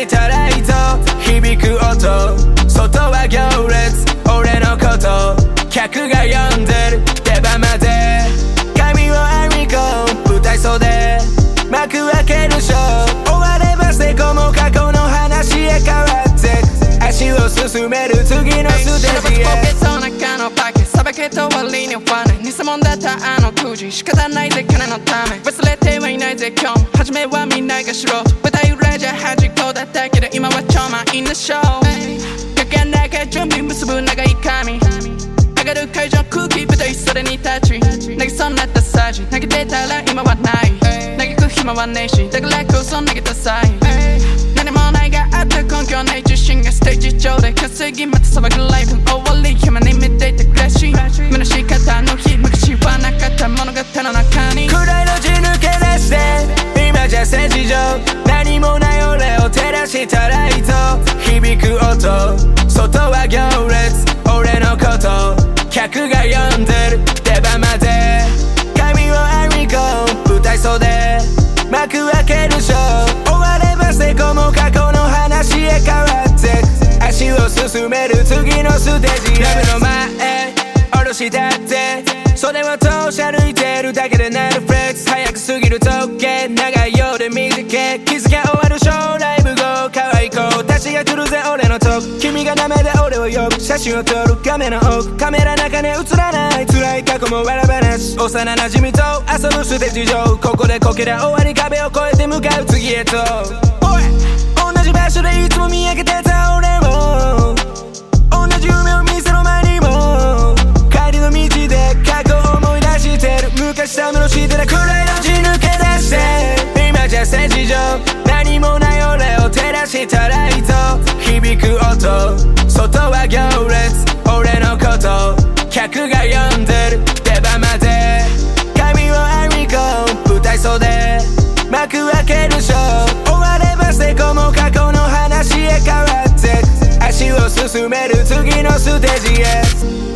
を照らしたライト響く音外は行列。俺のこと客が呼んでる。出番まで。髪を編み込む舞台袖。幕開けるショー。終われば成功も過去の話へ変わって足を進める次のステージへ。の中のパケさばけと割にファネ偽物だったあの空時仕方ないぜ金のため。忘れてはいないぜ今日も初めはみんなが素人舞台裏じゃ端っこだったけど今は超満員のショーかけなか準備結ぶ長い髪上がる会場空気舞台それに立ち投げそうになったサージ投げてたら今はない投げく暇はねえしだからこそ投げた際何もないがあった根拠ない自信がステージ上で稼ぎまた騒ぐ響く音外は行列。俺のこと。客が呼んでる。出番まで。髪を編み込む舞台袖。幕開けるショー。終われば成功も過去の話へ変わって足を進める次のステージラブの前。下ろしたって。袖を通し歩いてる。だけで Netflix 早く過ぎる時計。長君がダメで俺を呼ぶ。写真を撮る画面の奥。カメラ中に映らない。辛い過去も笑話幼馴染と遊ぶステージ上。ここでこけりゃ終わり壁を越えて向かう。次へと。おい同じ場所でいつも見上げてた俺も同じ夢を見せろ前にも。帰りの道で過去を思い出してる。昔ためのしてた暗い路地抜け出して。今じゃ政治上何もない俺を照らしたライト響く音外は行列俺のこと客が呼んでる。出番まで髪を編み込む舞台袖。幕開けるショー。終われば成功も過去の話へ変わって足を進める次のステージへ。